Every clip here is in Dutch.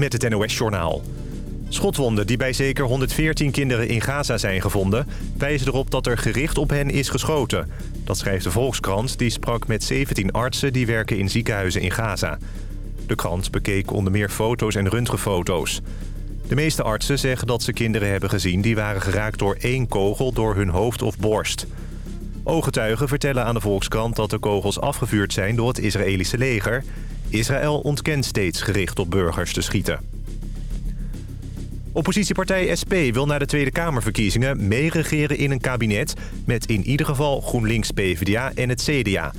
met het NOS-journaal. Schotwonden die bij zeker 114 kinderen in Gaza zijn gevonden... wijzen erop dat er gericht op hen is geschoten. Dat schrijft de Volkskrant, die sprak met 17 artsen... die werken in ziekenhuizen in Gaza. De krant bekeek onder meer foto's en röntgenfoto's. De meeste artsen zeggen dat ze kinderen hebben gezien... die waren geraakt door één kogel door hun hoofd of borst. Ooggetuigen vertellen aan de Volkskrant dat de kogels afgevuurd zijn... door het Israëlische leger. Israël ontkent steeds gericht op burgers te schieten. Oppositiepartij SP wil na de Tweede Kamerverkiezingen meeregeren in een kabinet... met in ieder geval GroenLinks, PvdA en het CDA.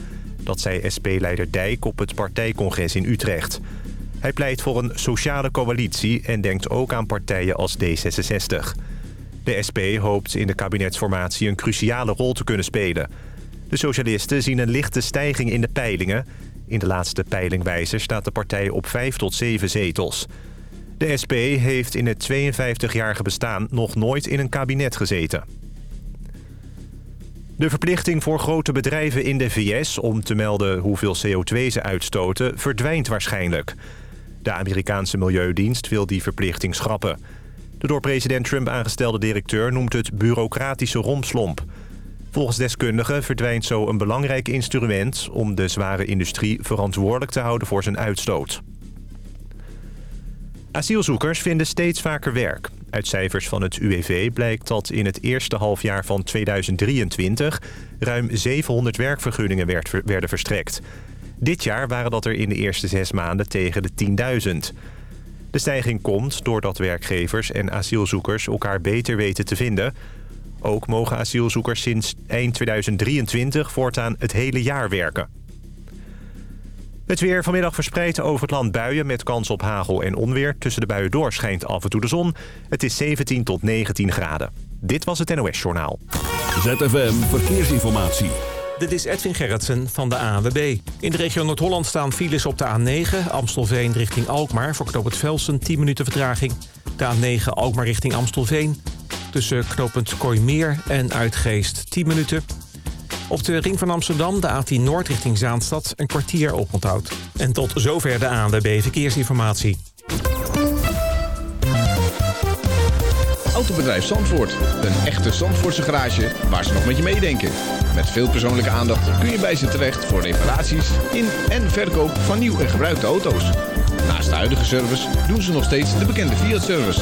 Dat zei SP-leider Dijk op het partijcongres in Utrecht. Hij pleit voor een sociale coalitie en denkt ook aan partijen als D66. De SP hoopt in de kabinetsformatie een cruciale rol te kunnen spelen. De socialisten zien een lichte stijging in de peilingen. In de laatste peilingwijzer staat de partij op 5 tot 7 zetels... De SP heeft in het 52-jarige bestaan nog nooit in een kabinet gezeten. De verplichting voor grote bedrijven in de VS om te melden hoeveel CO2 ze uitstoten verdwijnt waarschijnlijk. De Amerikaanse Milieudienst wil die verplichting schrappen. De door president Trump aangestelde directeur noemt het bureaucratische romslomp. Volgens deskundigen verdwijnt zo een belangrijk instrument om de zware industrie verantwoordelijk te houden voor zijn uitstoot. Asielzoekers vinden steeds vaker werk. Uit cijfers van het UWV blijkt dat in het eerste halfjaar van 2023... ruim 700 werkvergunningen werden verstrekt. Dit jaar waren dat er in de eerste zes maanden tegen de 10.000. De stijging komt doordat werkgevers en asielzoekers elkaar beter weten te vinden. Ook mogen asielzoekers sinds eind 2023 voortaan het hele jaar werken. Het weer vanmiddag verspreidt over het land buien met kans op hagel en onweer. Tussen de buien door schijnt af en toe de zon. Het is 17 tot 19 graden. Dit was het NOS Journaal. ZFM Verkeersinformatie. Dit is Edwin Gerritsen van de ANWB. In de regio Noord-Holland staan files op de A9... Amstelveen richting Alkmaar voor knooppunt Velsen 10 minuten vertraging. De A9 Alkmaar richting Amstelveen. Tussen knooppunt Kooimeer en Uitgeest 10 minuten... Op de ring van Amsterdam, de A10 Noord richting Zaanstad, een kwartier oponthoud. En tot zover de ANWB Verkeersinformatie. Autobedrijf Zandvoort. Een echte Zandvoortse garage waar ze nog met je meedenken. Met veel persoonlijke aandacht kun je bij ze terecht voor reparaties in en verkoop van nieuw en gebruikte auto's. Naast de huidige service doen ze nog steeds de bekende Fiat-service.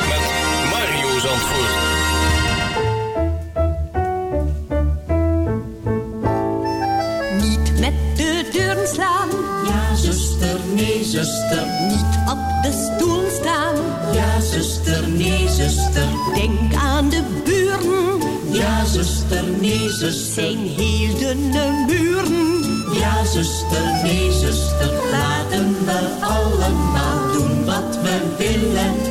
Zandvoort. Niet met de deuren slaan. Ja, zuster, nee, zuster. Niet op de stoel staan. Ja, zuster, nee, zuster. Denk aan de buren. Ja, zuster, nee, zuster. Zijn heel dunne muren. Ja, zuster, nee, zuster. Laten we allemaal doen wat we willen.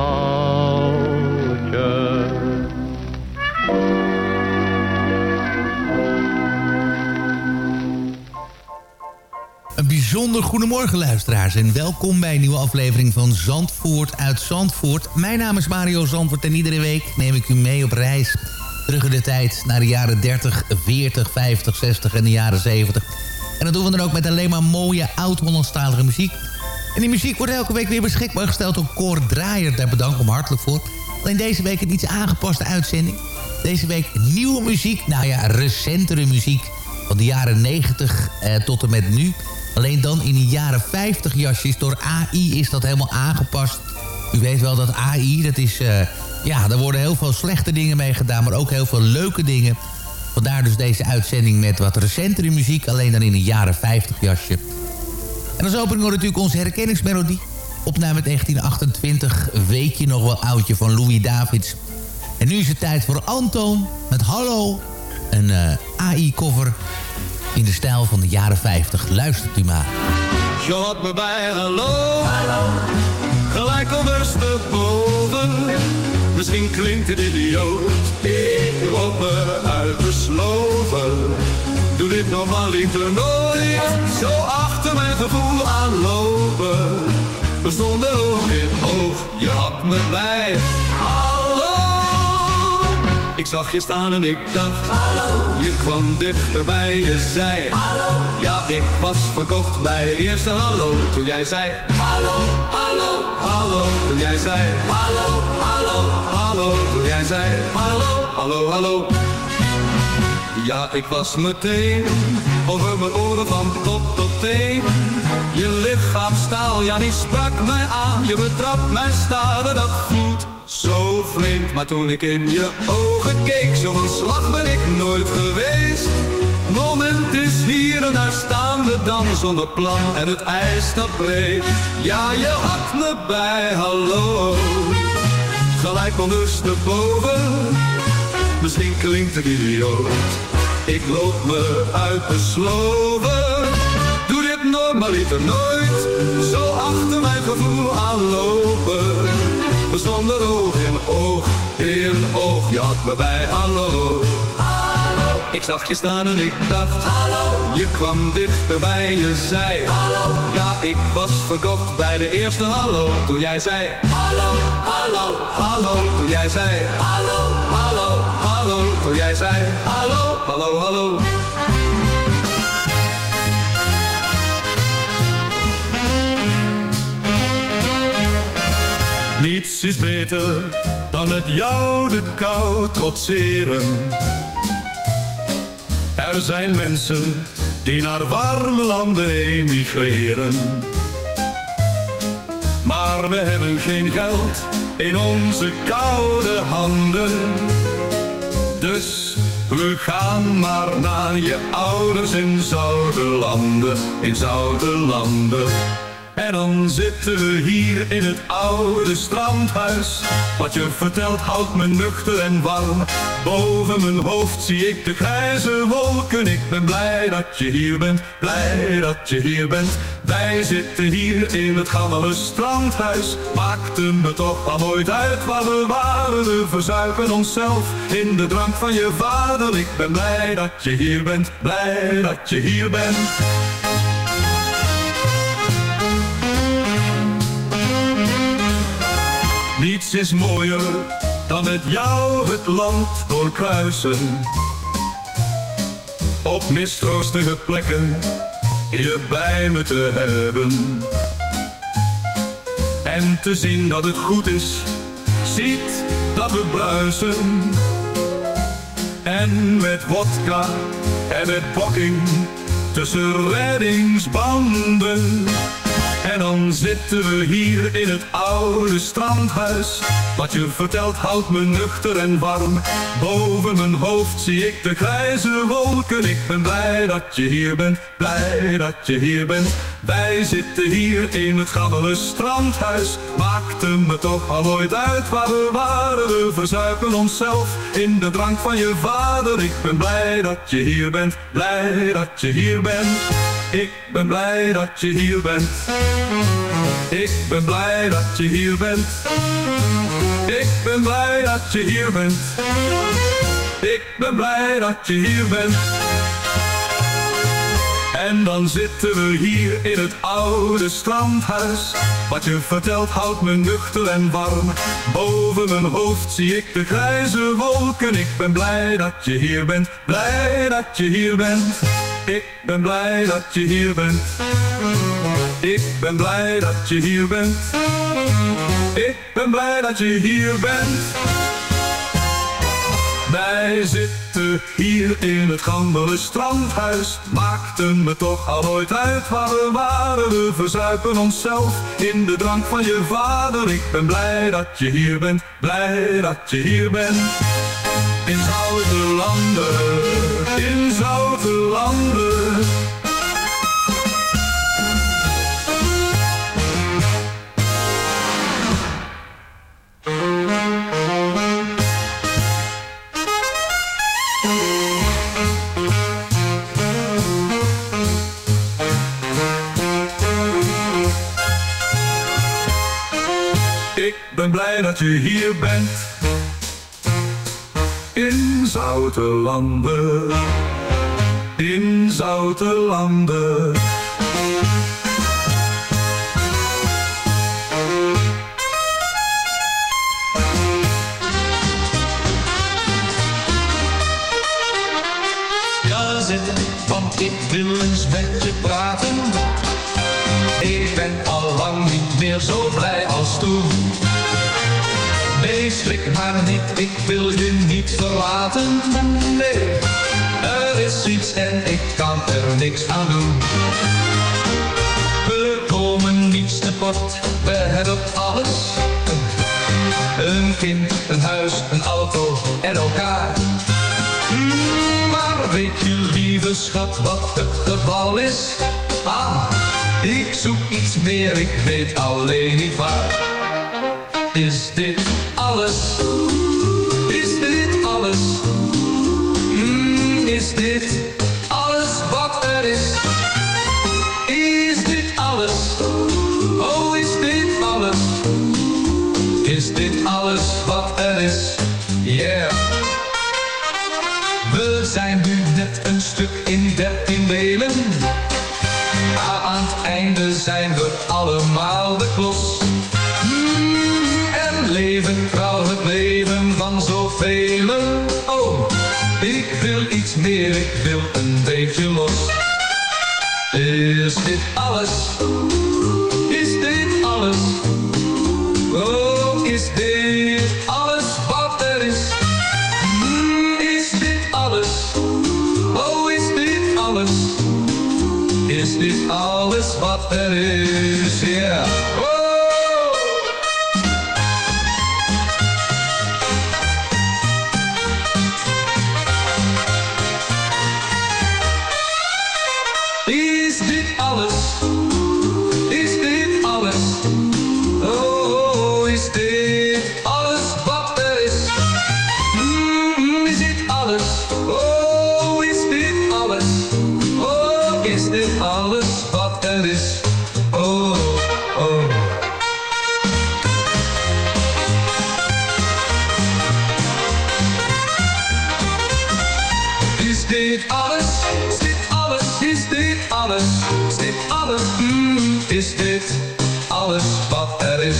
Bijzonder goedemorgen luisteraars en welkom bij een nieuwe aflevering van Zandvoort uit Zandvoort. Mijn naam is Mario Zandvoort en iedere week neem ik u mee op reis terug in de tijd naar de jaren 30, 40, 50, 60 en de jaren 70. En dat doen we dan ook met alleen maar mooie oud-Hollandstalige muziek. En die muziek wordt elke week weer beschikbaar gesteld door Cor Draaier. Daar bedank ik hem hartelijk voor. Alleen deze week een iets aangepaste uitzending. Deze week nieuwe muziek, nou ja, recentere muziek van de jaren 90 eh, tot en met nu. Alleen dan in de jaren 50 jasjes. Door AI is dat helemaal aangepast. U weet wel dat AI, dat is... Uh, ja, daar worden heel veel slechte dingen mee gedaan... maar ook heel veel leuke dingen. Vandaar dus deze uitzending met wat recentere muziek... alleen dan in een jaren 50 jasje. En als opening wordt natuurlijk onze herkenningsmelodie. Opname met 1928, Weet je nog wel oudje van Louis Davids. En nu is het tijd voor Anton met Hallo. Een uh, AI-cover in de stijl van de jaren 50. Luistert u maar. Je had me bij hallo, hallo. gelijk ondersteboven. Misschien klinkt het idioot, ik word me uitgesloven. Doe dit nog maar liever nooit, zo achter mijn gevoel aanlopen. We stonden oog in oog, je had me bij. Ik zag je staan en ik dacht, hallo. Je kwam dichterbij, je zei, hallo. Ja, ik was verkocht bij het eerste hallo. Toen jij zei, hallo, hallo, hallo. Toen jij zei, hallo, hallo, hallo. Toen jij zei, hallo, hallo, hallo. Ja, ik was meteen over mijn oren van top tot teen. Je lichaam staal, ja die sprak mij aan. Je betrapt mijn stade, dat voelt zo vreemd. Maar toen ik in je ogen keek, zo'n slag ben ik nooit geweest. Moment is hier en daar staan we dan zonder plan en het ijs dat breekt. Ja, je had me bij, hallo. Gelijk ondersteboven, misschien klinkt het idioot. Ik loop me uit de sloven. Doe dit normaliter nooit, zo achter mijn gevoel aanlopen. We stonden oog in oog, in oog, je had me bij, hallo. Ik zag je staan en ik dacht Hallo. Je kwam dichterbij, je zei Hallo. Ja, ik was verkocht bij de eerste hallo. Toen jij zei Hallo, hallo, hallo. Toen jij zei Hallo, hallo, hallo. Toen jij zei Hallo, hallo, hallo Niets is beter dan het jou de kou trotseren er zijn mensen die naar warme landen emigreren. Maar we hebben geen geld in onze koude handen. Dus we gaan maar naar je ouders in zoute landen, in zoute landen. En dan zitten we hier in het oude strandhuis. Wat je vertelt houdt me nuchter en warm. Boven mijn hoofd zie ik de grijze wolken. Ik ben blij dat je hier bent, blij dat je hier bent. Wij zitten hier in het gammele strandhuis. Maakte me toch al nooit uit waar we waren. We verzuipen onszelf in de drank van je vader. Ik ben blij dat je hier bent, blij dat je hier bent. Niets is mooier dan met jou het land doorkruisen. Op mistroostige plekken je bij me te hebben. En te zien dat het goed is, ziet dat we bruisen. En met wodka en met pokking tussen reddingsbanden en dan zitten we hier in het oude strandhuis. Wat je vertelt houdt me nuchter en warm. Boven mijn hoofd zie ik de grijze wolken. Ik ben blij dat je hier bent, blij dat je hier bent. Wij zitten hier in het gammele strandhuis. Maakte me toch al nooit uit waar we waren. We verzuipen onszelf in de drank van je vader. Ik ben blij dat je hier bent, blij dat je hier bent. Ik ben blij dat je hier bent. Ik ben blij dat je hier bent. Ik ben blij dat je hier bent. Ik ben blij dat je hier bent. En dan zitten we hier in het oude strandhuis. Wat je vertelt houdt me nuchter en warm. Boven mijn hoofd zie ik de grijze wolken. Ik ben blij dat je hier bent, blij dat je hier bent. Ik ben blij dat je hier bent. Ik ben blij dat je hier bent. Ik ben blij dat je hier bent. Wij zitten hier in het gammele strandhuis. Maakte me toch al nooit uit waar we waren. We verzuipen onszelf in de drank van je vader. Ik ben blij dat je hier bent, blij dat je hier bent. In zoute landen, in zoute landen. Ben blij dat je hier bent. In zoute landen. In zoute landen. Ja, zit, want ik wil eens met je praten. Ik ben al lang niet meer zo blij als toen. Schrik maar niet, ik wil je niet verlaten. Nee, er is iets en ik kan er niks aan doen. We komen niet sport, we hebben alles. Een kind, een huis, een auto en elkaar. Maar weet je lieve schat wat het geval is? Ah, ik zoek iets meer, ik weet alleen niet waar. Is dit alles? Is dit alles? Mm, is dit alles wat er is? Is dit alles? Oh, is dit alles? Is dit alles wat er is? Yeah. We zijn nu net een stuk in dertien delen. Aan het einde zijn we allemaal de klos. Dit alles? Is dit alles? Is dit alles? Is dit alles? Mm, is dit alles wat er is?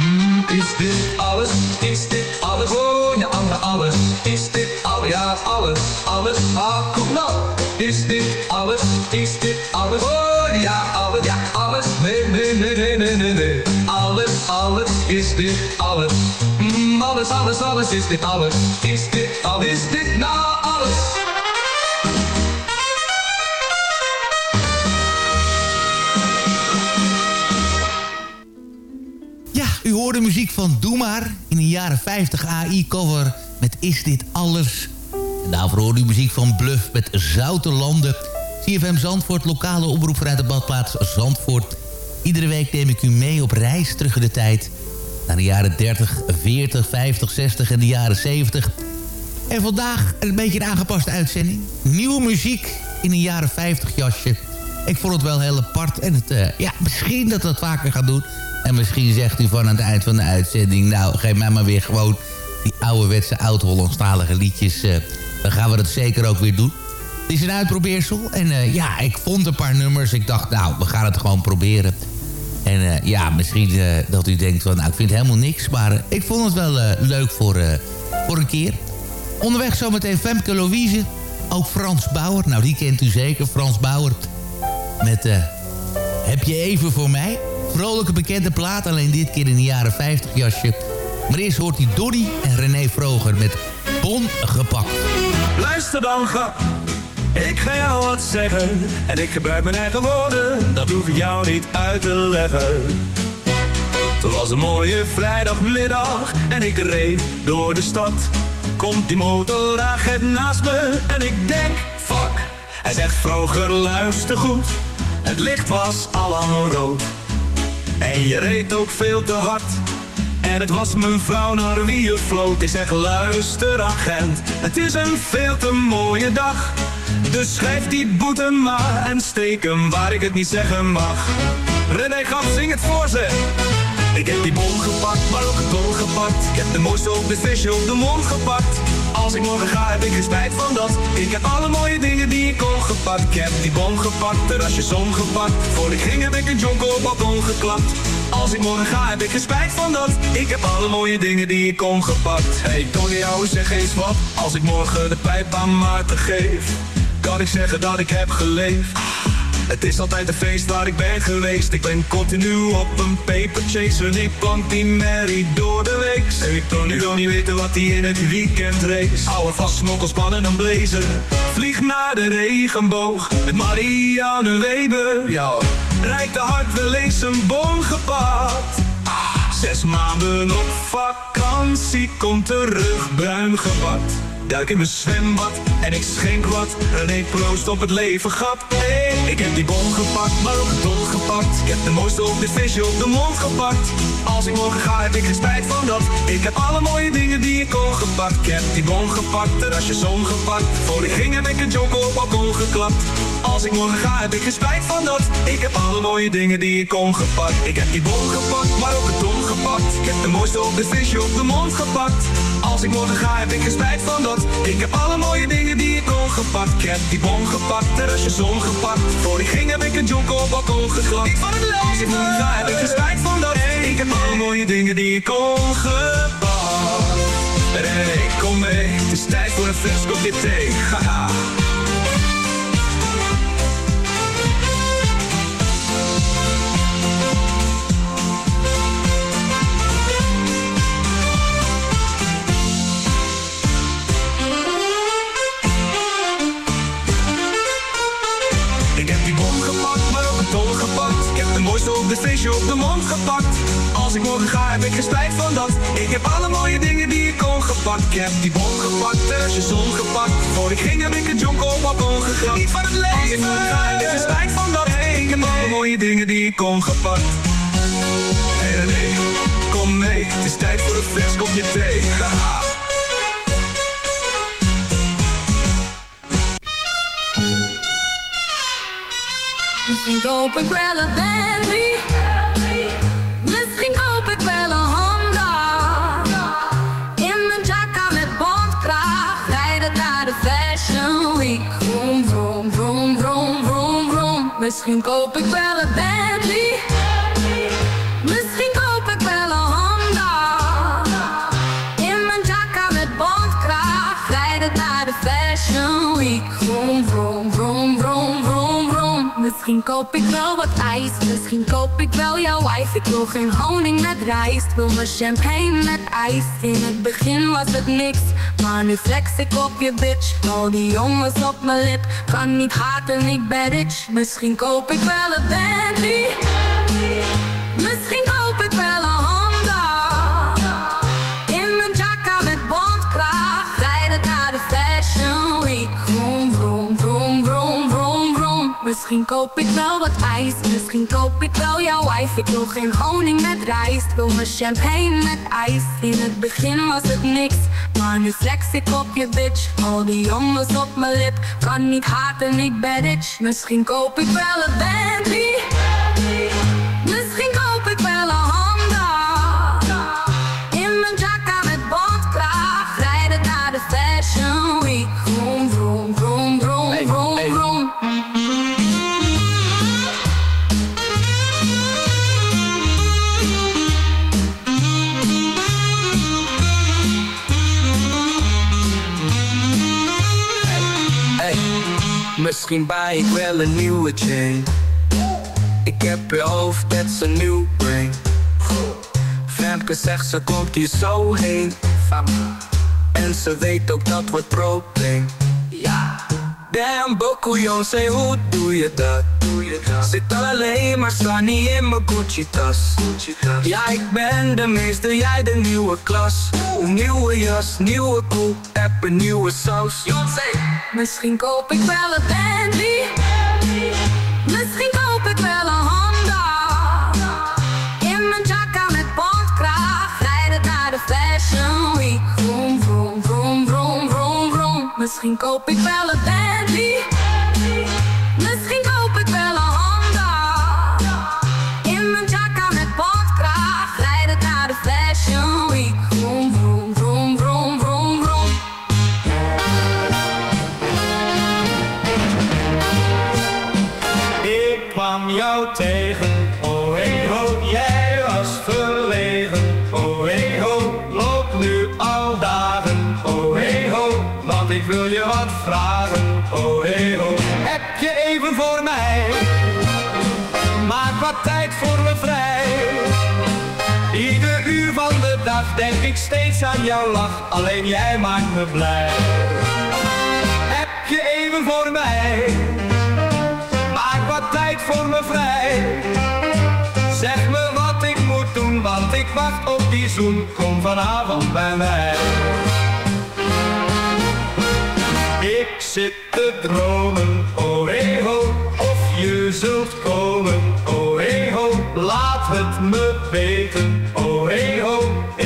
Mm, is dit alles? Is dit alles? Oh ja, Anne, alles. Is dit alles? Ja, alles. Alles. Ah, kom nou. Is dit alles? Is dit alles? Oh ja, alles. Ja, alles. Nee, nee, nee, nee, nee, nee, nee. Alles, alles. Is dit alles? Mm, alles, alles, alles. Is dit alles? Is dit alles? Is dit nou u hoorde muziek van Doe Maar in een jaren 50 AI-cover met Is Dit Alles? En daarvoor hoorde u muziek van Bluff met Zoute Landen. CFM Zandvoort, lokale omroep vanuit de badplaats Zandvoort. Iedere week neem ik u mee op reis terug in de tijd. Naar de jaren 30, 40, 50, 60 en de jaren 70. En vandaag een beetje een aangepaste uitzending. Nieuwe muziek in een jaren 50 jasje. Ik vond het wel heel apart. En het, eh, ja, misschien dat we het vaker gaan doen. En misschien zegt u van aan het eind van de uitzending... nou, geef mij maar weer gewoon die ouderwetse oud-Hollandstalige liedjes. eh, dan gaan we dat zeker ook weer doen. Het is een uitprobeersel. En eh, ja, ik vond een paar nummers. Ik dacht, nou, we gaan het gewoon proberen. En ja, misschien dat u denkt van, nou, ik vind helemaal niks. Maar ik vond het wel leuk voor, voor een keer. Onderweg zometeen Femke Louise. Ook Frans Bauer. Nou, die kent u zeker, Frans Bauer. Met eh, Heb je even voor mij? Vrolijke bekende plaat, alleen dit keer in de jaren 50 jasje. Maar eerst hoort hij Donny en René Vroger met Bon gepakt. Luister dan, grap. Ik ga jou wat zeggen. En ik gebruik mijn eigen woorden. Dat hoef ik jou niet uit te leggen. Het was een mooie vrijdagmiddag. En ik reed door de stad. Komt die motoragent naast me. En ik denk, fuck. Hij zegt vroeger luister goed. Het licht was al lang rood. En je reed ook veel te hard. En het was mijn vrouw naar wie je floot. Ik zeg luister agent, het is een veel te mooie dag. Dus schrijf die boete maar en steek hem waar ik het niet zeggen mag. René gaf zing het voor ze. Ik heb die bon gepakt, maar ook het tol gepakt. Ik heb de mooiste op de visje op de mond gepakt. Als ik morgen ga, heb ik geen spijt van dat. Ik heb alle mooie dingen die ik kon gepakt. Ik heb die bon gepakt, terrasjes omgepakt. Voor ik ging heb ik een jonko op balkon geklapt. Als ik morgen ga, heb ik geen spijt van dat. Ik heb alle mooie dingen die ik kon gepakt. Hey, Tony, jou zeg eens wat. Als ik morgen de pijp aan Maarten geef, kan ik zeggen dat ik heb geleefd. Het is altijd een feest waar ik ben geweest. Ik ben continu op een paper chase. En ik plank die Mary door de week. En ik kan nu wel niet weten wat hij in het weekend race. Hou vast, smokkelspannen en blazer. Vlieg naar de regenboog met Marianne Weber. Ja, rijdt de hart wel eens een boom gepakt. Zes maanden op vakantie, komt terug bruin gebakt. Duik in mijn zwembad en ik schenk wat. René proost op het leven. Hey, ik heb die bon gepakt, maar ook het ton gepakt. Ik heb de mooiste op dit visje op de mond gepakt. Als ik morgen ga, heb ik geen spijt van dat. Ik heb alle mooie dingen die ik kon gepakt. Ik heb die bon gepakt, en als je zon gepakt. Voor ik ging heb ik een jonko op balkon geklapt. Als ik morgen ga, heb ik geen spijt van dat. Ik heb alle mooie dingen die ik kon gepakt. Ik heb die bon gepakt, maar ook het ton gepakt. Ik heb de mooiste op dit visje op de mond gepakt. Als ik morgen ga, heb ik geen spijt van dat. Ik heb alle mooie dingen die ik kon gepakt. Ik heb die bon gepakt, zon gepakt. Voor ik ging heb ik een jonko op balkon geklapt. Ik van het leven. Ik ga, heb ik spijt van dat. Ik heb alle mooie dingen die ik kon gepakt. Hey, kom mee, het is tijd voor een fles kopje thee. Haha. De feestje op de mond gepakt. Als ik morgen ga, heb ik geen spijt van dat. Ik heb alle mooie dingen die ik kon gepakt. Ik heb die bon gepakt, en je zon gepakt. Voor ik ging, heb ik een jonko op balkon gegrapt. Niet van het leven. Als ik morgen ga, heb ik geen spijt van dat. Ik heb alle mooie dingen die ik kon gepakt. Hey René, kom mee. Het is tijd voor een vers kopje thee. Haha. Ik wel koop ik wel een Bentley. Misschien koop ik wel wat ijs. Misschien koop ik wel jouw wife. Ik wil geen honing met rijst. Wil mijn champagne met ijs. In het begin was het niks. Maar nu flex ik op je bitch. Al die jongens op mijn lip. Kan niet haten, ik ben rich. Misschien koop ik wel een Bentley. Misschien koop ik wel wat ijs. Misschien koop ik wel jouw wife. Ik wil geen honing met rijst. Wil mijn champagne met ijs. In het begin was het niks. Maar nu flex ik op je bitch. Al die jongens op mijn lip. Kan niet haten, ik ben rich. Misschien koop ik wel een Bentley. Misschien buy ik wel een nieuwe chain. Ik heb je hoofd, is een nieuw brain. Femke zegt ze komt hier zo heen. En ze weet ook dat wordt probleem. Damn, Bokuyon, say hoe doe je dat? Zit alleen maar sta niet in mijn Gucci. Ja, ik ben de meester, jij de nieuwe klas. Nieuwe jas, nieuwe koe, heb een nieuwe saus. Misschien koop ik wel een Bentley. Misschien koop ik wel een Honda. In mijn jacka met bondkraag. Rijden naar de Fashion Week. Vroom, vroom, vroom, vroom, vroom, vroom. Misschien koop ik wel een Bentley. Steeds aan jouw lach, alleen jij maakt me blij. Heb je even voor mij? Maak wat tijd voor me vrij. Zeg me wat ik moet doen, want ik wacht op die zoen. Kom vanavond bij mij. Ik zit te dromen, oh ho, of je zult komen, oh ho. Laat het me weten,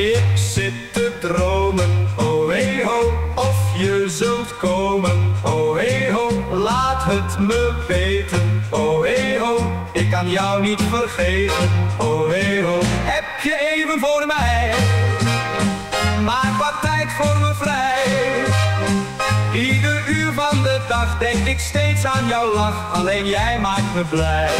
Ik zit te dromen, oh hey ho, of je zult komen, oh hey ho. Laat het me weten, oh hey ho, ik kan jou niet vergeten, oh hey ho. Heb je even voor mij? Maak wat tijd voor me vrij. Ieder uur van de dag denk ik steeds aan jouw lach, alleen jij maakt me blij.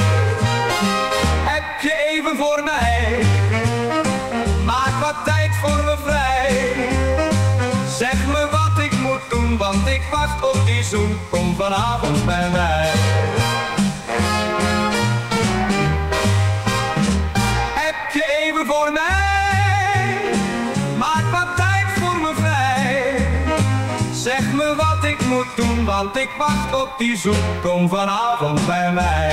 Kom vanavond bij mij. Heb je even voor mij? Maak wat tijd voor me vrij. Zeg me wat ik moet doen, want ik wacht op die zoen. Kom vanavond bij mij.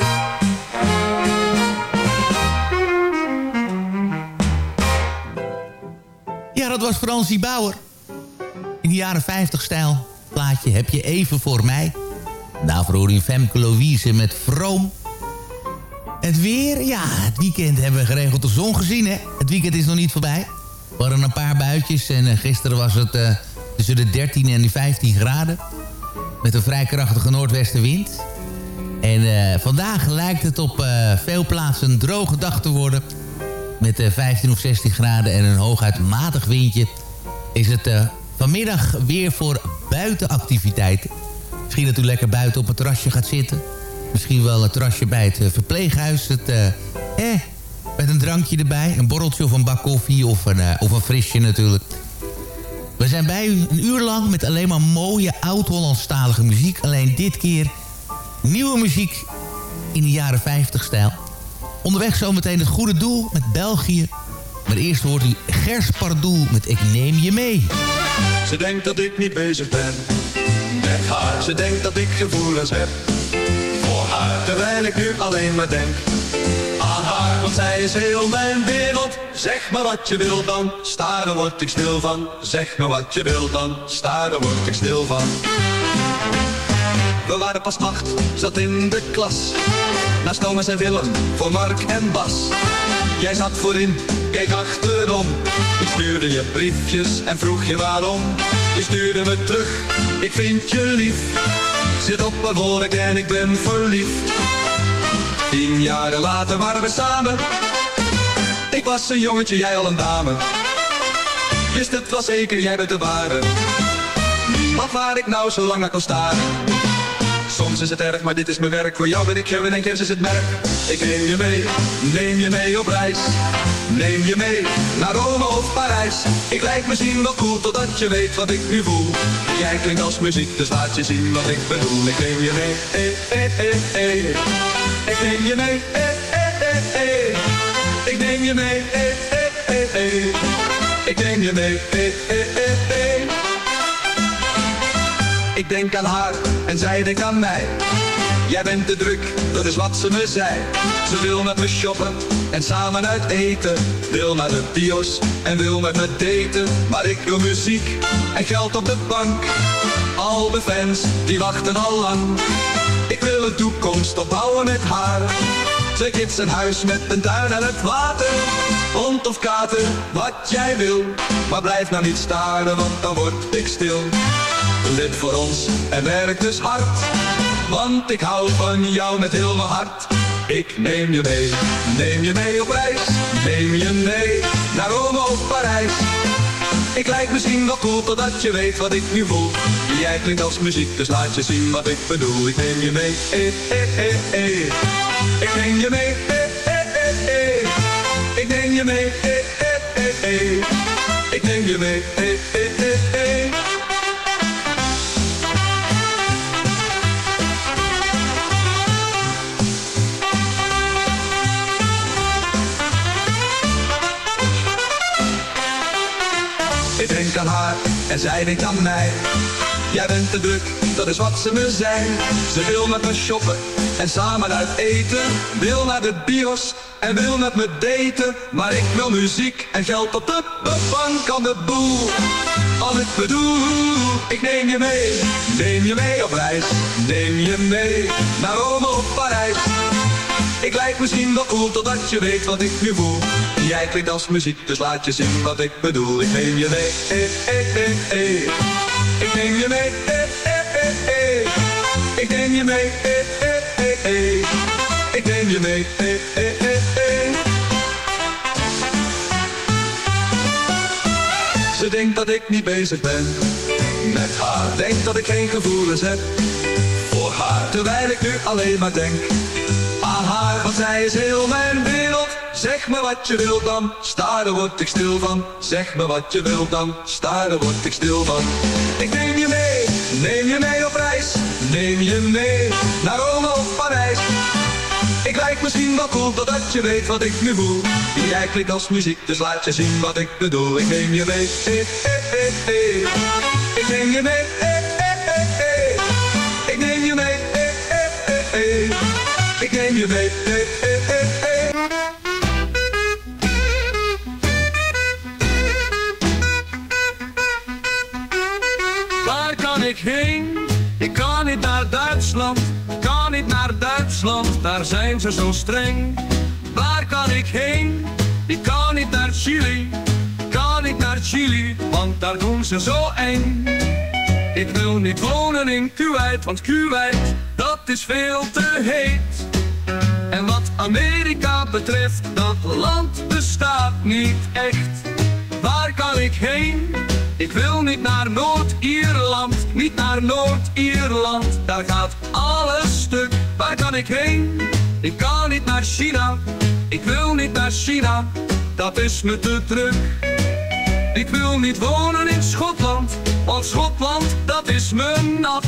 Dat was Fransie Bauer. In de jaren 50 stijl. Plaatje heb je even voor mij. Daarvoor hoor je Femke Louise met Vroom. Het weer, ja, het weekend hebben we geregeld de zon gezien, hè. Het weekend is nog niet voorbij. We hadden een paar buitjes en eh, gisteren was het eh, tussen de 13 en de 15 graden. Met een vrij krachtige noordwestenwind. En eh, vandaag lijkt het op veel plaatsen een droge dag te worden. Met eh, 15 of 16 graden en een hooguit matig windje... is het eh, vanmiddag weer voor buitenactiviteiten. Misschien dat u lekker buiten op het terrasje gaat zitten. Misschien wel het terrasje bij het eh, verpleeghuis. Het, eh, eh, met een drankje erbij. Een borreltje of een bak koffie of een, eh, of een frisje natuurlijk. We zijn bij u een uur lang met alleen maar mooie oud-Hollandstalige muziek. Alleen dit keer nieuwe muziek in de jaren 50 stijl. Onderweg zometeen het goede doel met België. Maar eerst hoort u Gers Pardoel met Ik Neem Je Mee. Ze denkt dat ik niet bezig ben met haar. Ze denkt dat ik gevoelens heb voor haar. Terwijl ik nu alleen maar denk aan haar. Want zij is heel mijn wereld. Zeg maar wat je wil dan, staren word ik stil van. Zeg me wat je wil dan, staren word ik stil van. We waren pas acht, zat in de klas. Naast Thomas en Willem, voor Mark en Bas. Jij zat voorin, keek achterom. Ik stuurde je briefjes en vroeg je waarom. Je stuurde me terug, ik vind je lief. Zit op mijn vork en ik ben verliefd. Tien jaren later waren we samen. Ik was een jongetje, jij al een dame. Wist het wel zeker, jij bent de ware. Wat waar ik nou zo lang naar kan staren. Soms is het erg, maar dit is mijn werk. Voor jou ben ik je en keer is het merk. Ik neem je mee, neem je mee op reis. Neem je mee naar Rome of Parijs. Ik lijk misschien wel cool totdat je weet wat ik nu voel. Jij klinkt als muziek, dus laat je zien wat ik bedoel. Ik neem je mee, eh, eh, eh, eh. Ik neem je mee, eh, eh, eh, eh. Ik neem je mee, eh, eh, eh, eh. Ik neem je mee, eh. Ik denk aan haar en zij denkt aan mij. Jij bent te druk, dat is wat ze me zei. Ze wil met me shoppen en samen uit eten. Wil naar de bios en wil met me daten. Maar ik wil muziek en geld op de bank. Al mijn fans, die wachten al lang. Ik wil een toekomst opbouwen met haar. Twee kids een huis met een tuin en het water. Hond of kater, wat jij wil. Maar blijf nou niet staren, want dan word ik stil. Dit voor ons en werk dus hard. Want ik hou van jou met heel mijn hart. Ik neem je mee, neem je mee op reis. Neem je mee naar Rome of Parijs. Ik lijk misschien wel cool totdat je weet wat ik nu voel. Jij klinkt als muziek, dus laat je zien wat ik bedoel. Ik neem je mee, eh, eh, eh, eh. Ik neem je mee, eh, eh, eh, eh. Ik neem je mee, eh, eh, eh, eh. Ik neem je mee, eh, eh, en zij denkt aan mij. Jij bent te druk, dat is wat ze me zei. Ze wil met me shoppen en samen uit eten. Wil naar de bios en wil met me daten. Maar ik wil muziek en geld op de bank aan de boel. Als ik bedoel, ik neem je mee. Neem je mee op reis, neem je mee naar Rome of Parijs. Ik lijk misschien wel cool totdat je weet wat ik nu voel. Jij klinkt als muziek, dus laat je zien wat ik bedoel. Ik neem je mee, eh, eh, eh, eh. Ik neem je mee, eh, eh, eh, eh. Ik neem je mee, eh, eh, eh, eh. Ik neem je mee, eh, eh, eh, eh. Ze denkt dat ik niet bezig ben met haar. Denkt dat ik geen gevoelens heb voor haar. Terwijl ik nu alleen maar denk zij is heel mijn wereld. Zeg me wat je wilt dan, staren word ik stil van. Zeg me wat je wilt dan, staren word ik stil van. Ik neem je mee, neem je mee op reis. Neem je mee naar Rome of Parijs. Ik lijk misschien wel cool totdat je weet wat ik nu voel. Jij klinkt als muziek, dus laat je zien wat ik bedoel. Ik neem je mee, eh, eh, eh, eh. Ik neem je mee, eh, Daar zijn ze zo streng. Waar kan ik heen? Ik kan niet naar Chili, kan niet naar Chili, want daar doen ze zo eng. Ik wil niet wonen in Kuwait, want Kuwait, dat is veel te heet. En wat Amerika betreft, dat land bestaat niet echt. Waar kan ik heen? Ik wil niet naar Noord-Ierland, niet naar Noord-Ierland. Daar gaat alles stuk. Waar kan ik heen? Ik kan niet naar China. Ik wil niet naar China. Dat is me te druk. Ik wil niet wonen in Schotland, want Schotland, dat is me nat.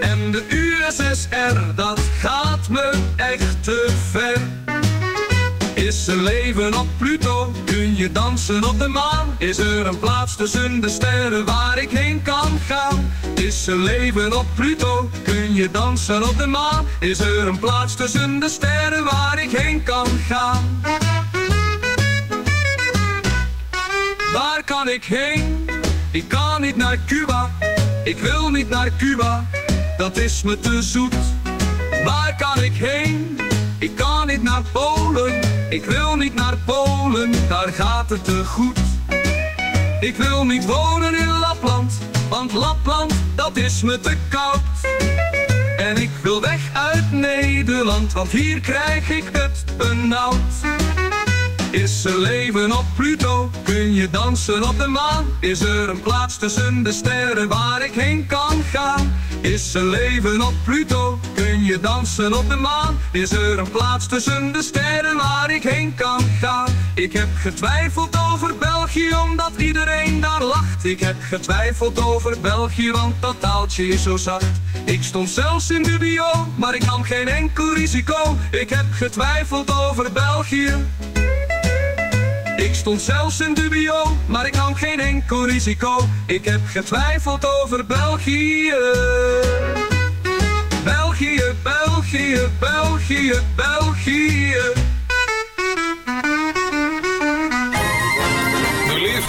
En de USSR, dat gaat me echt te ver. Is er leven op Pluto? Kun je dansen op de maan? Is er een plaats tussen de sterren waar ik heen kan gaan? Is er leven op Pluto? Kun je dansen op de maan? Is er een plaats tussen de sterren waar ik heen kan gaan? Waar kan ik heen? Ik kan niet naar Cuba. Ik wil niet naar Cuba. Dat is me te zoet. Waar kan ik heen? Ik kan naar Polen. Ik wil niet naar Polen. Daar gaat het te goed. Ik wil niet wonen in Lapland. Want Lapland, dat is me te koud. En ik wil weg uit Nederland. Want hier krijg ik het benauwd. Is er leven op Pluto? Kun je dansen op de maan? Is er een plaats tussen de sterren waar ik heen kan gaan? Is er leven op Pluto? Kun je dansen op de maan? Is er een plaats tussen de sterren waar ik heen kan gaan? Ik heb getwijfeld over België omdat iedereen daar lacht. Ik heb getwijfeld over België want dat taaltje is zo zacht. Ik stond zelfs in dubio, maar ik nam geen enkel risico. Ik heb getwijfeld over België. Ik stond zelfs in dubio, maar ik nam geen enkel risico. Ik heb getwijfeld over België. België, België, België, België.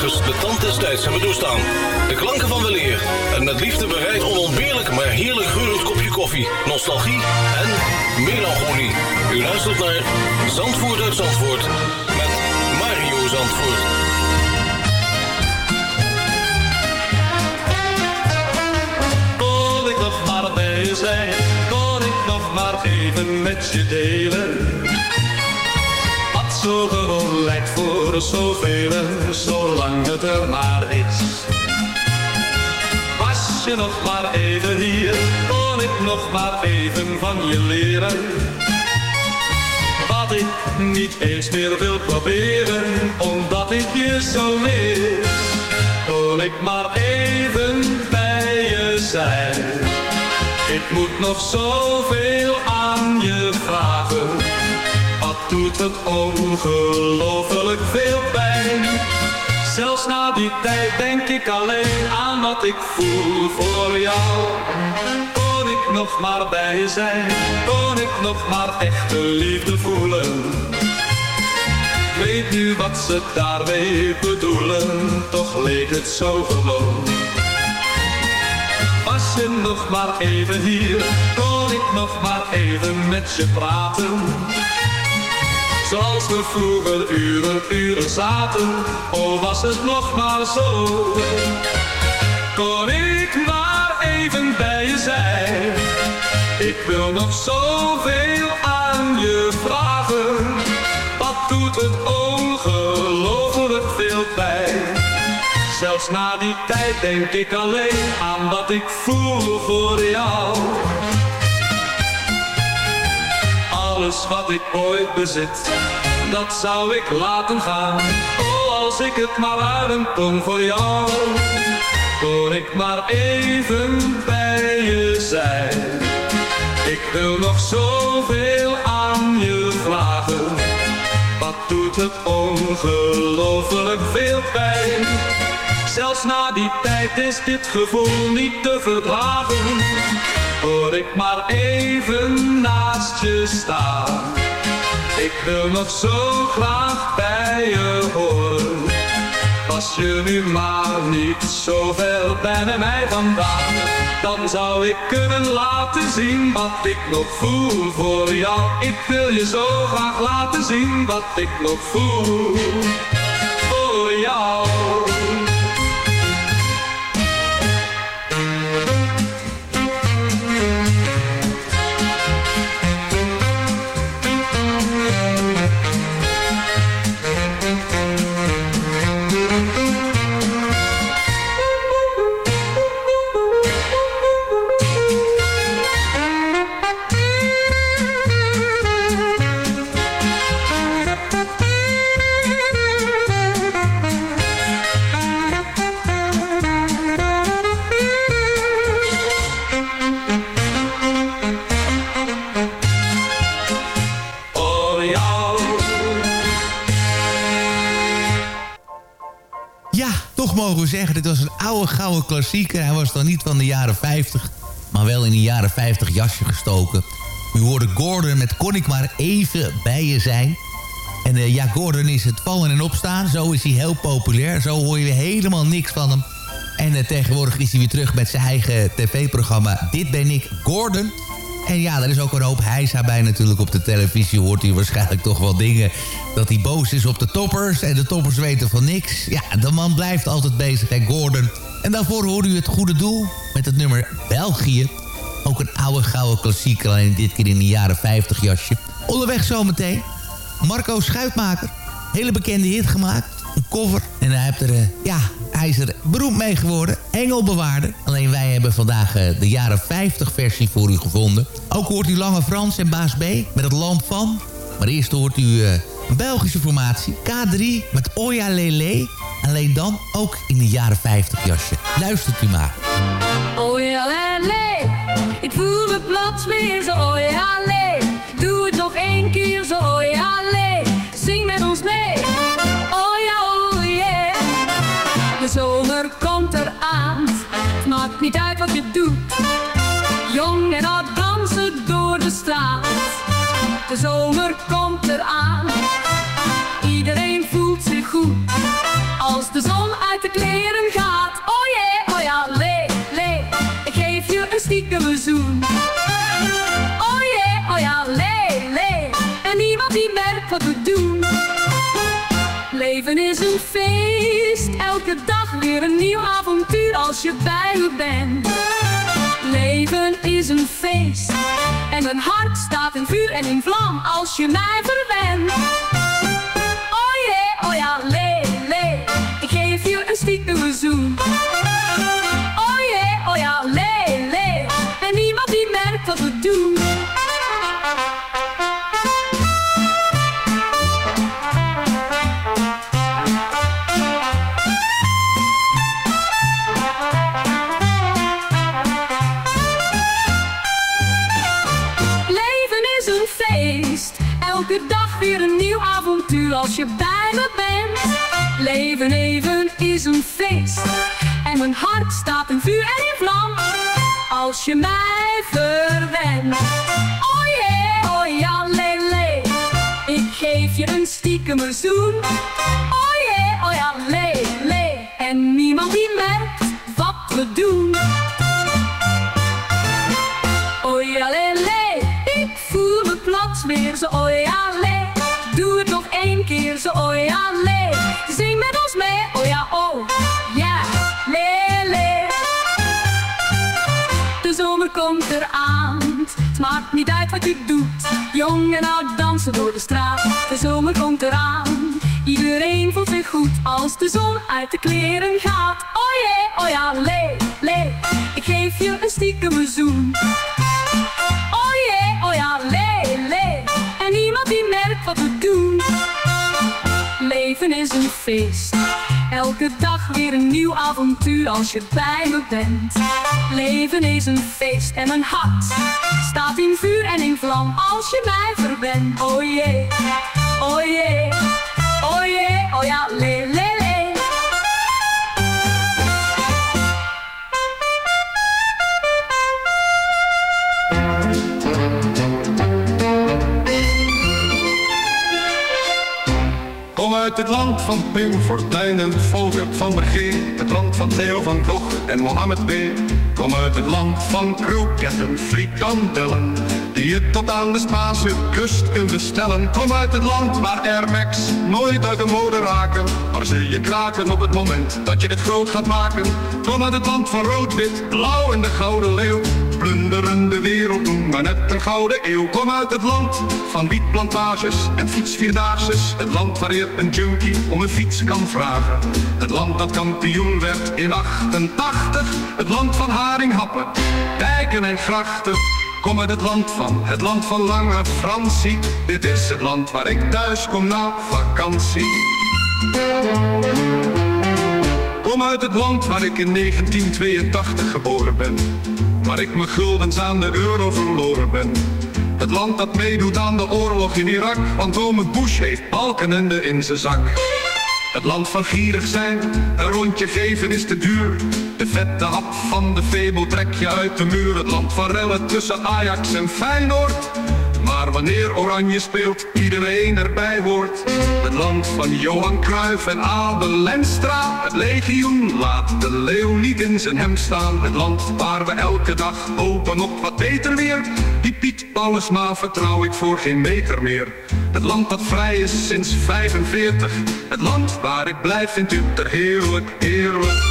geluidsdragers de tand des tijds hebben doorstaan. De klanken van weleer en met liefde bereid onontbeerlijk maar heerlijk geurend kopje koffie, nostalgie en melancholie. U luistert naar Zandvoort uit Zandvoort met Mario Zandvoort. Kon ik nog maar bij zijn, kon ik nog maar even met je delen. Zo gewoon lijkt voor zoveel, zolang het er maar is. Was je nog maar even hier, kon ik nog maar even van je leren. Wat ik niet eens meer wil proberen, omdat ik je zo mis. Kon ik maar even bij je zijn. Ik moet nog zoveel aan je vragen. Doet het ongelooflijk veel pijn. Zelfs na die tijd denk ik alleen aan wat ik voel voor jou. Kon ik nog maar bij je zijn, kon ik nog maar echte liefde voelen. Weet nu wat ze daarmee bedoelen, toch leek het zo gewoon. Was je nog maar even hier, kon ik nog maar even met je praten. Zoals we vroeger uren, uren zaten, oh was het nog maar zo. Kon ik maar even bij je zijn, ik wil nog zoveel aan je vragen. Wat doet het ongelooflijk veel pijn. Zelfs na die tijd denk ik alleen aan wat ik voel voor jou. Alles wat ik ooit bezit, dat zou ik laten gaan. Oh, als ik het maar uit kon voor jou. Kon ik maar even bij je zijn. Ik wil nog zoveel aan je vragen. Wat doet het ongelooflijk veel pijn. Zelfs na die tijd is dit gevoel niet te verdragen. Hoor ik maar even naast je staan. Ik wil nog zo graag bij je horen. Was je nu maar niet zo ver bij mij vandaan. Dan zou ik kunnen laten zien wat ik nog voel voor jou. Ik wil je zo graag laten zien wat ik nog voel voor jou. Dit was een oude gouden klassieker. Hij was dan niet van de jaren 50, maar wel in een jaren 50 jasje gestoken. U hoorde Gordon met Kon ik maar even bij je zijn. En eh, ja, Gordon is het vallen en opstaan. Zo is hij heel populair. Zo hoor je helemaal niks van hem. En eh, tegenwoordig is hij weer terug met zijn eigen tv-programma Dit ben ik, Gordon. En ja, er is ook een hoop heisa bij natuurlijk op de televisie. Hoort u waarschijnlijk toch wel dingen dat hij boos is op de toppers. En de toppers weten van niks. Ja, de man blijft altijd bezig, hè, Gordon. En daarvoor hoorde u het goede doel met het nummer België. Ook een oude gouden klassieker, alleen dit keer in de jaren 50 jasje. Onderweg zometeen. Marco Schuitmaker. Hele bekende hit gemaakt. Een cover. En hij, heeft er, uh, ja, hij is er beroemd mee geworden. Engelbewaarder. Alleen wij hebben vandaag uh, de jaren 50 versie voor u gevonden. Ook hoort u Lange Frans en Baas B met het land van. Maar eerst hoort u uh, een Belgische formatie. K3 met Oya Lele. Alleen dan ook in de jaren 50 jasje. Luistert u maar. Oya Lele. Ik voel me plots weer zo Oya Lele. Doe het nog één keer zo Oya De zomer komt eraan. Iedereen voelt zich goed. Als de zon uit de kleren gaat. Oh yeah, oh ja, lee, lee. Ik geef je een stiekem zoen. Oh yeah, oh ja, lee, lee. En niemand die merkt wat we doen. Leven is een feest, elke dag weer een nieuw avontuur als je bij me bent. Leven is een feest en mijn hart staat in vuur en in vlam als je mij verwendt. Oh yeah, oh ja, lee, lee, ik geef je een stiekem zoen. Als je bij me bent. Leven, leven is een feest en mijn hart staat in vuur en in vlam als je mij verwendt. Oh yeah, oh ja, lele, ik geef je een stiekeme zoen. Oh yeah, oh ja, lele, en niemand die merkt zo, oh ja, le. Zing met ons mee, oh ja, oh, ja, lele. De zomer komt eraan, het maakt niet uit wat je doet. Jong en oud dansen door de straat, de zomer komt eraan. Iedereen voelt zich goed als de zon uit de kleren gaat. Oh yeah, oh ja, le, le, ik geef je een stiekeme zoen. Oh yeah, oh ja, lee, lee. En niemand die merkt wat we doen. Leven is een feest. Elke dag weer een nieuw avontuur als je bij me bent. Leven is een feest en mijn hart staat in vuur en in vlam als je mij verwendt. Oh yeah, oh yeah, oh yeah, oh ja, lee, lee, lee. Uit het land van Pim Fortuyn en Volkert van Bergé. Het land van Theo van Gogh en Mohammed B. Kom uit het land van kroketten, frikandellen. Die je tot aan de Spaanse kust kunt bestellen. Kom uit het land waar Air Max nooit uit de mode raken. Maar ze je kraken op het moment dat je het groot gaat maken. Kom uit het land van rood-wit, blauw en de gouden leeuw. Plunderen de wereld doen, maar net een gouden eeuw. Kom uit het land van wietplantages en fietsvierdaagses. Het land waar je een junkie om een fiets kan vragen. Het land dat kampioen werd in 88. Het land van haringhappen, dijken en grachten. Kom uit het land van, het land van lange Fransie. Dit is het land waar ik thuis kom na vakantie. Kom uit het land waar ik in 1982 geboren ben. Waar ik mijn guldens aan de euro verloren ben. Het land dat meedoet aan de oorlog in Irak. Want ome Bush heeft Balkenende in zijn zak. Het land van gierig zijn, een rondje geven is te duur. De vette hap van de Febo trek je uit de muur. Het land van rellen tussen Ajax en Feyenoord. Maar wanneer Oranje speelt, iedereen erbij hoort. Het land van Johan Cruijff en Abel Lenstra. Het legioen laat de leeuw niet in zijn hem staan. Het land waar we elke dag hopen op wat beter weer. Die Piet Paulusma vertrouw ik voor geen meter meer. Het land dat vrij is sinds 45. Het land waar ik blijf vindt u er heerlijk, heerlijk.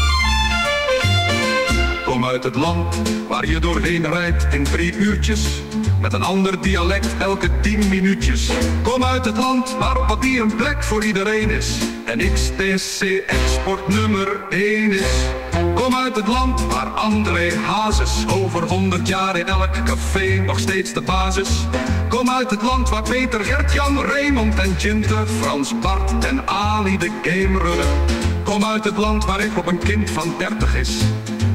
Uit het land waar je doorheen rijdt in drie uurtjes. Met een ander dialect elke tien minuutjes. Kom uit het land waar op papier een plek voor iedereen is. En XTC export nummer 1 is. Kom uit het land waar André Hazes over 100 jaar in elk café nog steeds de basis. Kom uit het land waar Peter, Gert-Jan, Raymond en Jinte, Frans, Bart en Ali de game runnen. Kom uit het land waar ik op een kind van 30 is.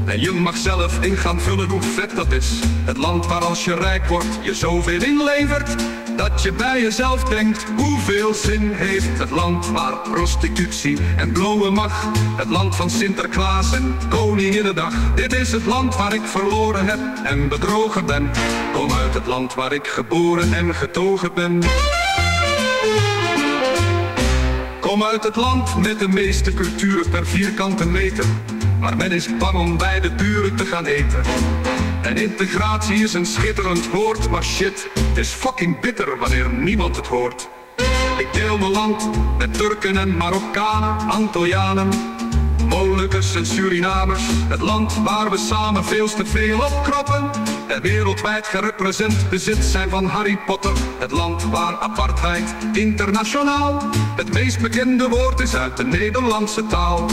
En je mag zelf in gaan vullen hoe vet dat is. Het land waar als je rijk wordt je zoveel inlevert. Dat je bij jezelf denkt hoeveel zin heeft. Het land waar prostitutie en blowen mag. Het land van Sinterklaas en Koninginnedag. Dit is het land waar ik verloren heb en bedrogen ben. Kom uit het land waar ik geboren en getogen ben. Kom uit het land met de meeste culturen per vierkante meter. Maar men is bang om bij de buren te gaan eten. En integratie is een schitterend woord, maar shit, het is fucking bitter wanneer niemand het hoort. Ik deel mijn land met Turken en Marokkanen, Antillianen, Molukkers en Surinamers. Het land waar we samen veel te veel opkroppen. Wereldwijd gerepresent bezit zijn van Harry Potter. Het land waar apartheid internationaal het meest bekende woord is uit de Nederlandse taal.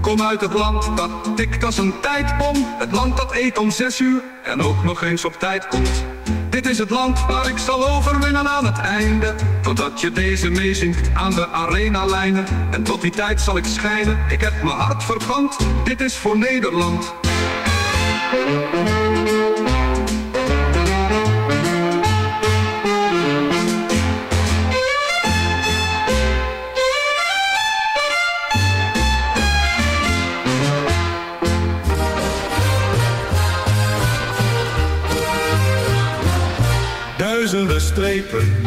Kom uit het land dat tikt als een tijdbom. Het land dat eet om zes uur en ook nog eens op tijd komt. Dit is het land waar ik zal overwinnen aan het einde. Totdat je deze meezingt aan de arenalijnen. En tot die tijd zal ik schijnen, ik heb mijn hart verpand. Dit is voor Nederland. Duizenden strepen,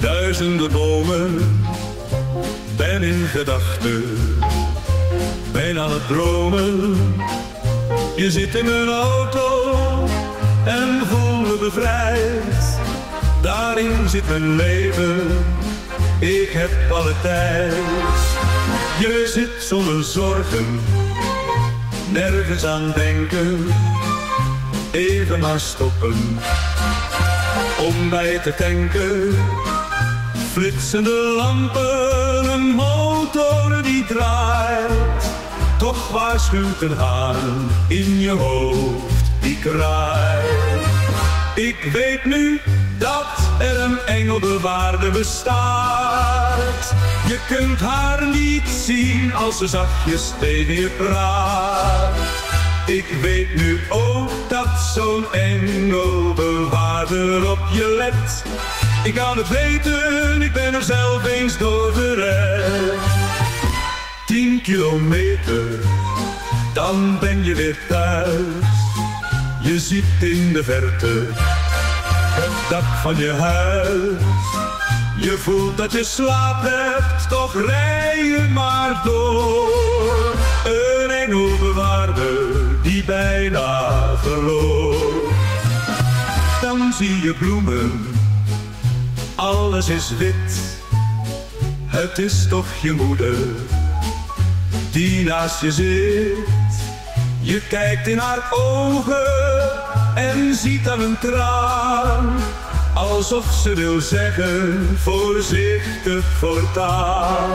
duizenden bomen. Ben in gedachten, ben aan het dromen. Je zit in mijn auto en voel me bevrijd. Daarin zit mijn leven, ik heb alle tijd. Je zit zonder zorgen, nergens aan denken. Even maar stoppen om bij te tanken. Flitsende lampen, een motor die draait. Toch waarschuwt een haan in je hoofd die kraait. Ik weet nu dat er een engelbewaarde bestaat. Je kunt haar niet zien als ze zachtjes tegen je praat. Ik weet nu ook dat zo'n engelbewaarder op je let. Ik kan het weten, ik ben er zelf eens door gered. Tien kilometer, dan ben je weer thuis. Je ziet in de verte het dak van je huis. Je voelt dat je slaap hebt, toch rij je maar door. Een engelbewaarder die bijna verloor. Zie je bloemen, alles is wit. Het is toch je moeder die naast je zit. Je kijkt in haar ogen en ziet dan een traan. Alsof ze wil zeggen, voorzichtig voortaan.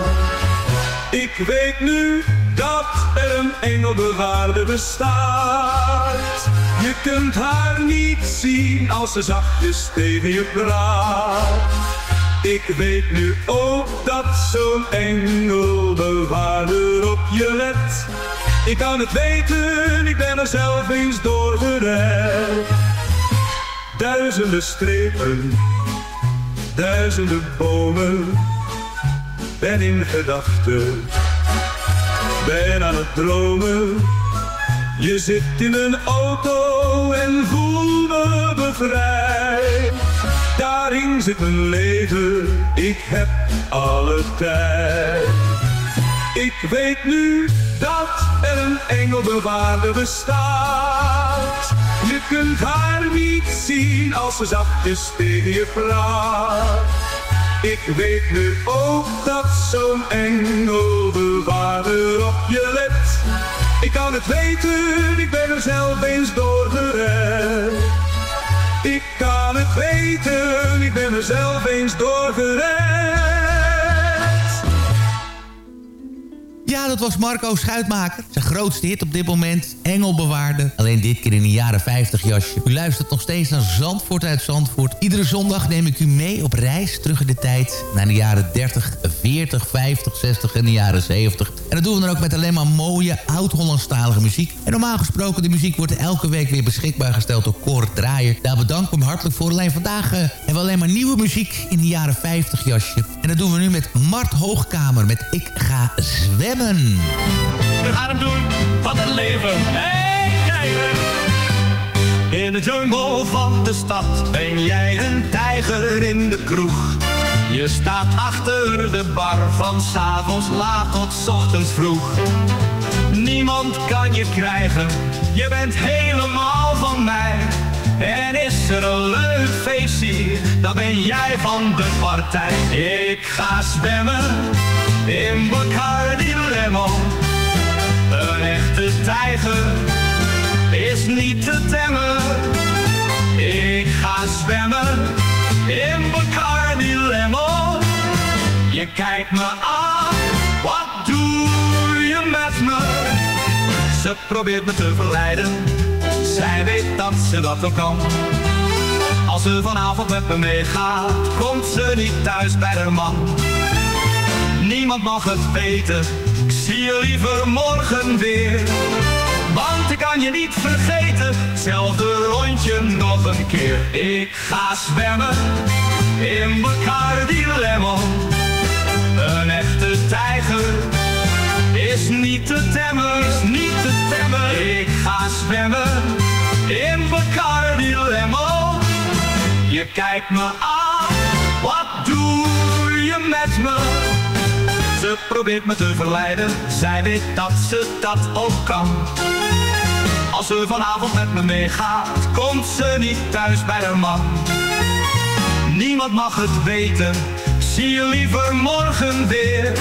Ik weet nu dat er een engelbewaarde bestaat. Je kunt haar niet zien als ze zachtjes tegen je praat. Ik weet nu ook dat zo'n engelbewaarder op je let. Ik kan het weten, ik ben er zelf eens door gered. Duizenden strepen, duizenden bomen, ben in gedachten ben aan het dromen. Je zit in een auto en voel me bevrijd. daarin zit mijn leven. Ik heb alle tijd. Ik weet nu dat er een engelbewaarder bestaat. Je kunt haar niet zien als ze zachtjes tegen je praat. Ik weet nu ook dat zo'n engelbewaarder op je let. Ik kan het weten, ik ben er zelf eens door gered. Ik kan het weten, ik ben er zelf eens door gered. Ja, dat was Marco Schuitmaker. Zijn grootste hit op dit moment, Engelbewaarde. Alleen dit keer in een jaren 50 jasje. U luistert nog steeds naar Zandvoort uit Zandvoort. Iedere zondag neem ik u mee op reis terug in de tijd... naar de jaren 30, 40, 50, 60 en de jaren 70. En dat doen we dan ook met alleen maar mooie, oud-Hollandstalige muziek. En normaal gesproken, de muziek wordt elke week weer beschikbaar gesteld door Cor Draaier. Daar bedank ik hem hartelijk voor. Alleen vandaag uh, hebben we alleen maar nieuwe muziek in de jaren 50 jasje. En dat doen we nu met Mart Hoogkamer met Ik ga zwemmen. We gaan hem doen van het leven. Hey, tijger! In de jungle van de stad ben jij een tijger in de kroeg. Je staat achter de bar van s'avonds laat tot ochtends vroeg. Niemand kan je krijgen, je bent helemaal van mij. En is er een leuk feestje, dan ben jij van de partij. Ik ga zwemmen in Bacardi Lemon. Een echte tijger is niet te temmen. Ik ga zwemmen in Bacardi Lemon. Je kijkt me aan, wat doe je met me? Ze probeert me te verleiden, zij weet dat ze dat ook kan. Als ze vanavond met me meegaat, komt ze niet thuis bij haar man. Niemand mag het weten, ik zie je liever morgen weer. Want ik kan je niet vergeten, hetzelfde rondje nog een keer. Ik ga zwemmen in Bacardi Lemon. Een echte tijger is niet te temmen, is niet te temmen. Ik ga zwemmen in Bacardi Lemon. Je kijkt me aan, wat doe je met me? Ze probeert me te verleiden, zij weet dat ze dat ook kan. Als ze vanavond met me meegaat, komt ze niet thuis bij haar man. Niemand mag het weten, zie je liever morgen weer.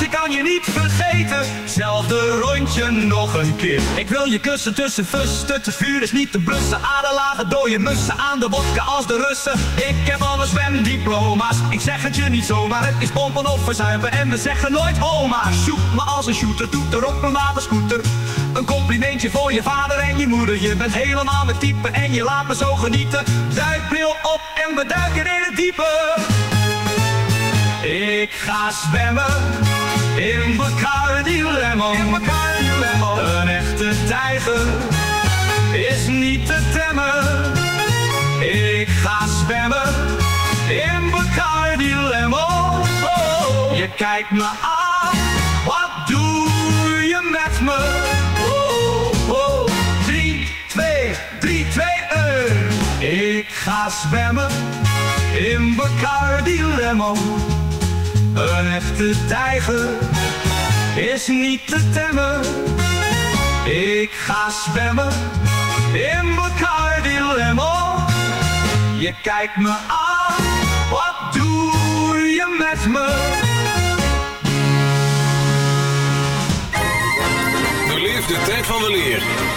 Ik kan je niet vergeten, zelfde rondje nog een keer. Ik wil je kussen tussen fusten, te vuur is niet te blussen. Aderlagen dode mussen, aan de wodka als de Russen. Ik heb alle zwemdiploma's, ik zeg het je niet zomaar. Het is pompen of verzuipen en we zeggen nooit homa. Shoot me als een shooter, doet er op een waterscooter. Een complimentje voor je vader en je moeder. Je bent helemaal mijn type en je laat me zo genieten. Duikbril op en we duiken in het diepe. Ik ga zwemmen in Bacardi Lemon. In Bacardi Lemon. Een echte tijger is niet te temmen. Ik ga zwemmen in Bacardi Lemon. Oh, je kijkt me aan, wat doe je met me? Oh, oh, 3, 2, 3, 2, 1. Ik ga zwemmen in Bacardi Lemon. Een echte tijger is niet te temmen. Ik ga zwemmen in Bacardi Lemon. Je kijkt me aan, wat doe je met me? Beleef de tijd van weleer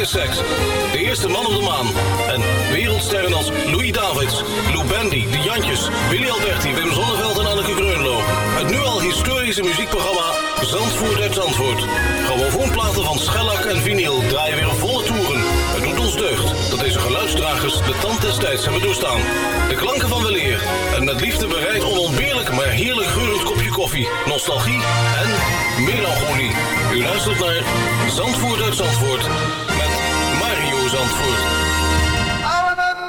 de eerste man op de maan en wereldsterren als Louis Davids, Lou Bendy, De Jantjes, Willy Alberti, Wim Zonneveld en Anneke Greunlo. Het nu al historische muziekprogramma Zandvoort uit Zandvoort. Grammofoonplaten van schellak en vinyl draaien weer volle toeren. Het doet ons overtuigd dat deze geluidsdragers de tand des tijds hebben doorstaan. De klanken van weleer en met liefde bereid onontbeerlijk maar heerlijk geurend kopje koffie, nostalgie en melancholie. U luistert naar Zandvoort uit Zandvoort Zandvoort.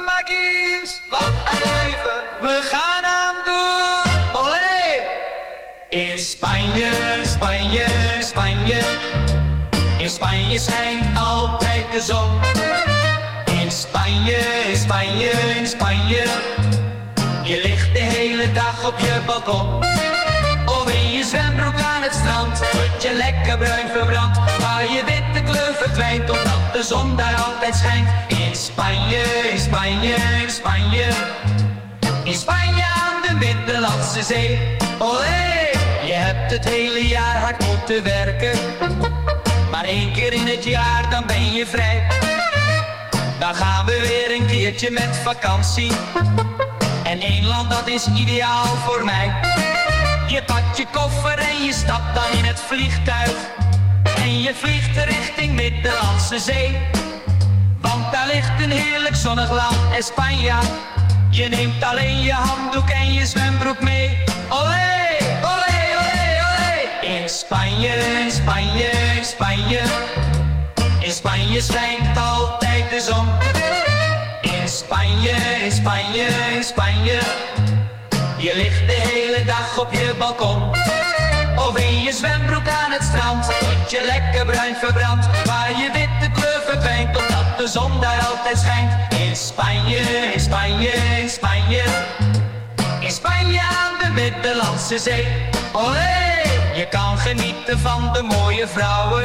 Makkies, wat een leven, we gaan aan doen. Olé! In Spanje, Spanje, Spanje. In Spanje schijnt altijd de zon. In Spanje, Spanje, in Spanje. Je ligt de hele dag op je balkon. In zwembroek aan het strand. Word je lekker bruin verbrand. Waar je kleur verdwijnt. Omdat de zon daar altijd schijnt. In Spanje, in Spanje, in Spanje. In Spanje aan de Middellandse Zee. Olé, je hebt het hele jaar hard moeten werken. Maar één keer in het jaar, dan ben je vrij. Dan gaan we weer een keertje met vakantie. En één land, dat is ideaal voor mij. Je pakt je koffer en je stapt dan in het vliegtuig. En je vliegt richting Middellandse Zee. Want daar ligt een heerlijk zonnig land, Espanja. Je neemt alleen je handdoek en je zwembroek mee. Olé, olé, olé, olé. In Spanje, in Spanje, in Spanje. In Spanje schijnt altijd de zon. In Spanje, in Spanje, in Spanje. Je ligt de hele dag op je balkon. Je zwembroek aan het strand. Je lekker bruin verbrandt. Waar je witte kleur verdwijnt. Omdat de zon daar altijd schijnt. In Spanje, in Spanje, in Spanje. In Spanje aan de Middellandse Zee. Olé! Je kan genieten van de mooie vrouwen.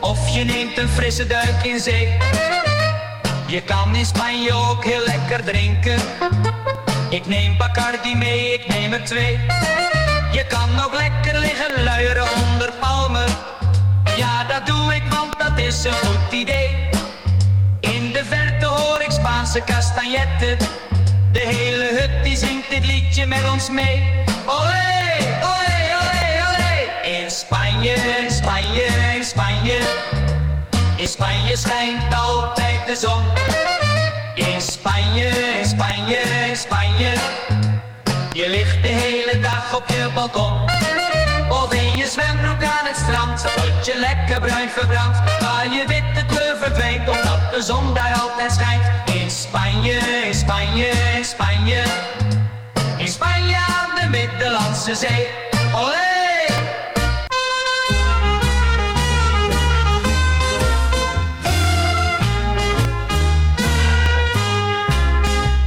Of je neemt een frisse duik in zee. Je kan in Spanje ook heel lekker drinken. Ik neem Bacardi mee, ik neem er twee. Je kan ook lekker liggen luieren onder palmen. Ja, dat doe ik, want dat is een goed idee. In de verte hoor ik Spaanse castagnetten. De hele hut die zingt dit liedje met ons mee. Olé, olé, olé, olé. In Spanje, in Spanje, in Spanje. In Spanje schijnt altijd de zon. In Spanje, in Spanje, in Spanje. Je ligt de hele dag op je balkon. Of in je zwembroek aan het strand. Word je lekker bruin verbrand. Waar je witte kleur verdwijnt. Omdat de zon daar altijd schijnt. In Spanje, in Spanje, in Spanje. In Spanje aan de Middellandse Zee. Olé!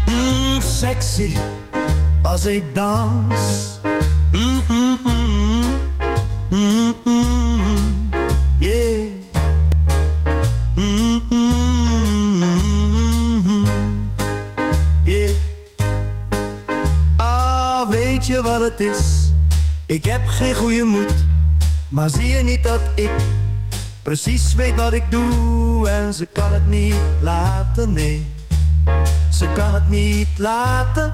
Mm, sexy als ik dans. Ah, weet je wat het is? Ik heb geen goede moed, maar zie je niet dat ik precies weet wat ik doe en ze kan het niet laten, nee. Ze kan het niet laten.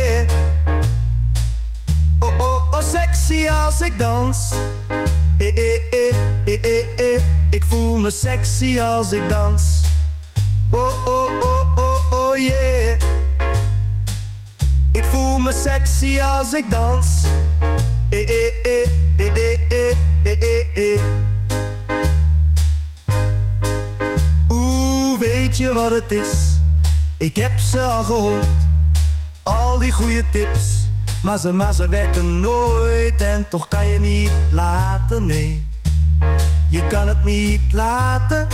sexy als ik dans. Eh, eh, eh, eh eh. ik voel me sexy als ik dans. Oh, oh, oh, oh, oh, yeah. Ik voel me sexy als ik dans. Eh, eh, eh, eh, eh, eh, eh, Oeh, weet je wat het is? Ik heb ze al gehoord. Al die goede tips maar ze, maar ze werken nooit en toch kan je niet laten, nee. Je kan het niet laten,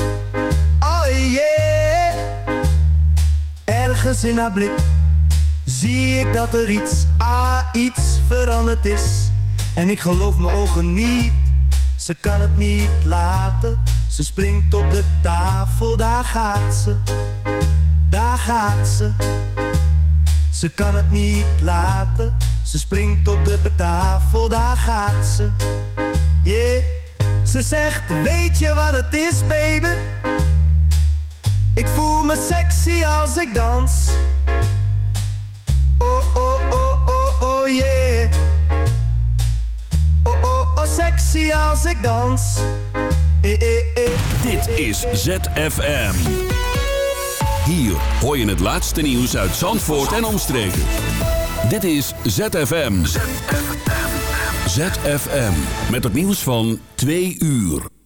oh yeah. Ergens in haar blik zie ik dat er iets, ah iets veranderd is. En ik geloof mijn ogen niet, ze kan het niet laten. Ze springt op de tafel, daar gaat ze. daar gaat ze. Ze kan het niet laten, ze springt op de tafel, daar gaat ze. Yeah, ze zegt, weet je wat het is, baby? Ik voel me sexy als ik dans. Oh, oh, oh, oh, oh, yeah. Oh, oh, oh, sexy als ik dans. Eh, eh, eh. Dit is ZFM. Hier hoor je het laatste nieuws uit Zandvoort en omstreken. Dit is ZFM. ZFM. Met het nieuws van 2 uur.